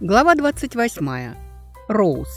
Глава 28. Роуз.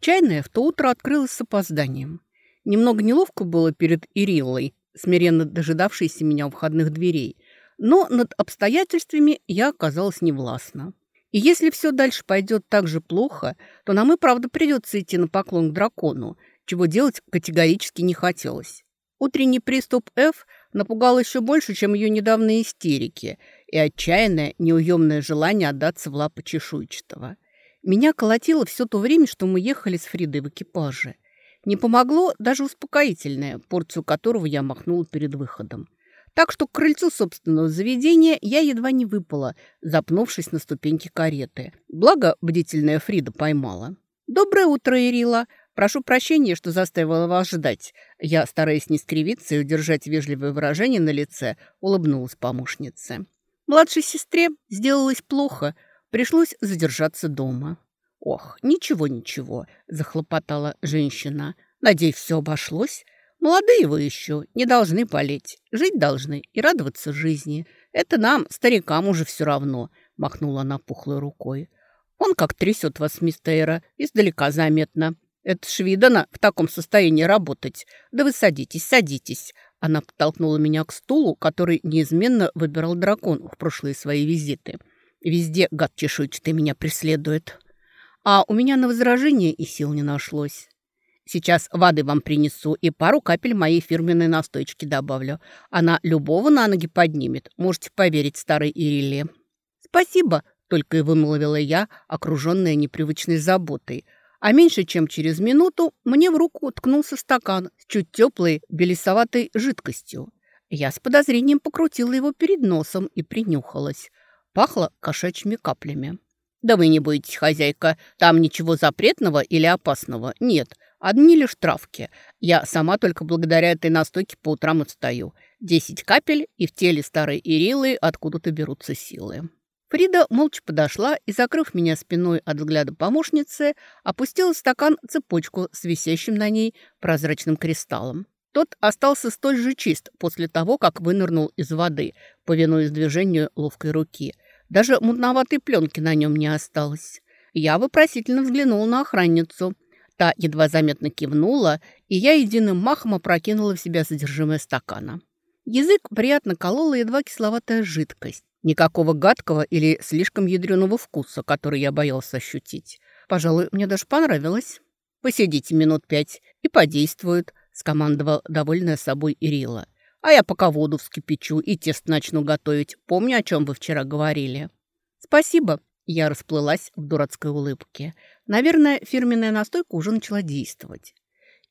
Чайная в то утро открылась с опозданием. Немного неловко было перед Ириллой, смиренно дожидавшейся меня у входных дверей, но над обстоятельствами я оказалась невластна. И если все дальше пойдет так же плохо, то нам и правда придется идти на поклон к дракону, чего делать категорически не хотелось. Утренний приступ F напугал еще больше, чем ее недавние истерики и отчаянное, неуемное желание отдаться в лапы чешуйчатого. Меня колотило все то время, что мы ехали с Фридой в экипаже. Не помогло даже успокоительное, порцию которого я махнула перед выходом. Так что к крыльцу собственного заведения я едва не выпала, запнувшись на ступеньке кареты. Благо, бдительная Фрида поймала. «Доброе утро, Ирила!» Прошу прощения, что заставила вас ждать. Я, стараясь не скривиться и удержать вежливое выражение на лице, улыбнулась помощнице. Младшей сестре сделалось плохо, пришлось задержаться дома. «Ох, ничего-ничего», – захлопотала женщина. «Надеюсь, все обошлось. Молодые вы еще, не должны болеть. Жить должны и радоваться жизни. Это нам, старикам, уже все равно», – махнула она пухлой рукой. «Он как трясет вас, мистера, издалека заметно. Это ж видано в таком состоянии работать. Да вы садитесь, садитесь. Она подтолкнула меня к стулу, который неизменно выбирал дракон в прошлые свои визиты. Везде гад чешуйчатый меня преследует. А у меня на возражение и сил не нашлось. Сейчас воды вам принесу и пару капель моей фирменной настойчики добавлю. Она любого на ноги поднимет, можете поверить старой Ириле. «Спасибо», — только и вымолвила я, окруженная непривычной заботой — а меньше чем через минуту мне в руку уткнулся стакан с чуть теплой белесоватой жидкостью. Я с подозрением покрутила его перед носом и принюхалась. Пахло кошачьими каплями. «Да вы не боитесь, хозяйка, там ничего запретного или опасного нет. Одни лишь травки. Я сама только благодаря этой настойке по утрам и встаю. Десять капель, и в теле старой Ирилы откуда-то берутся силы». Фрида молча подошла и, закрыв меня спиной от взгляда помощницы, опустила в стакан цепочку с висящим на ней прозрачным кристаллом. Тот остался столь же чист после того, как вынырнул из воды, повинуясь движению ловкой руки. Даже мутноватой пленки на нем не осталось. Я вопросительно взглянула на охранницу. Та едва заметно кивнула, и я единым махом опрокинула в себя содержимое стакана. Язык приятно колола едва кисловатая жидкость. Никакого гадкого или слишком ядреного вкуса, который я боялся ощутить. Пожалуй, мне даже понравилось. «Посидите минут пять и подействует», — скомандовал довольная собой Ирила. «А я пока воду вскипячу и тесто начну готовить. Помню, о чем вы вчера говорили». «Спасибо», — я расплылась в дурацкой улыбке. Наверное, фирменная настойка уже начала действовать.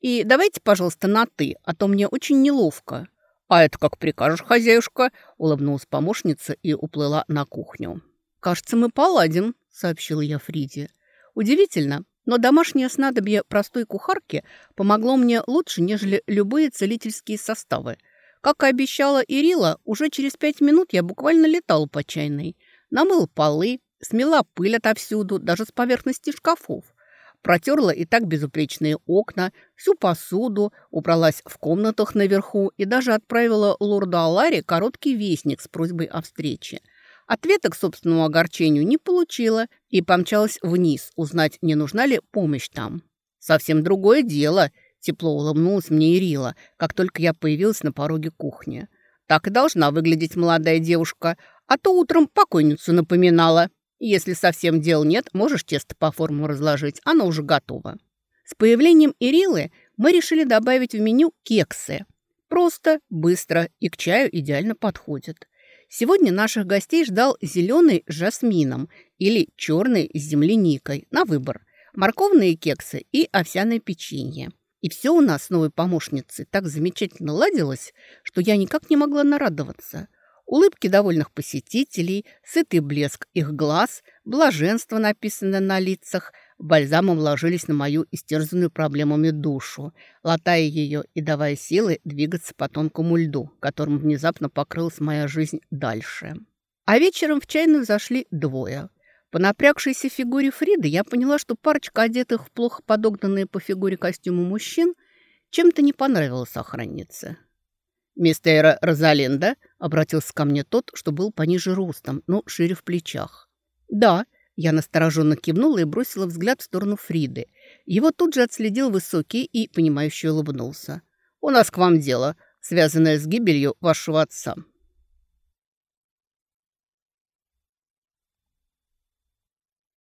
«И давайте, пожалуйста, на «ты», а то мне очень неловко». «А это как прикажешь, хозяюшка», — улыбнулась помощница и уплыла на кухню. «Кажется, мы поладим», — сообщила я Фриде. «Удивительно, но домашнее снадобье простой кухарки помогло мне лучше, нежели любые целительские составы. Как и обещала Ирила, уже через пять минут я буквально летала по чайной. Намыл полы, смела пыль отовсюду, даже с поверхности шкафов. Протерла и так безупречные окна, всю посуду, убралась в комнатах наверху и даже отправила лорду Аларе короткий вестник с просьбой о встрече. Ответа к собственному огорчению не получила и помчалась вниз, узнать, не нужна ли помощь там. «Совсем другое дело», – тепло улыбнулась мне Ирила, как только я появилась на пороге кухни. «Так и должна выглядеть молодая девушка, а то утром покойницу напоминала». Если совсем дел нет, можешь тесто по форму разложить, оно уже готово. С появлением Ирилы мы решили добавить в меню кексы. Просто, быстро и к чаю идеально подходит. Сегодня наших гостей ждал зеленый с жасмином или черный с земляникой на выбор, морковные кексы и овсяное печенье. И все у нас с новой помощницей так замечательно ладилось, что я никак не могла нарадоваться – Улыбки довольных посетителей, сытый блеск их глаз, блаженство, написанное на лицах, бальзамом ложились на мою истерзанную проблемами душу, латая ее и давая силы двигаться по тонкому льду, которым внезапно покрылась моя жизнь дальше. А вечером в чайную зашли двое. По напрягшейся фигуре Фриды я поняла, что парочка одетых в плохо подогнанные по фигуре костюмы мужчин чем-то не понравилась охраннице. «Мистера Розалинда?» — обратился ко мне тот, что был пониже ростом, но шире в плечах. «Да», — я настороженно кивнула и бросила взгляд в сторону Фриды. Его тут же отследил высокий и, понимающе улыбнулся. «У нас к вам дело, связанное с гибелью вашего отца».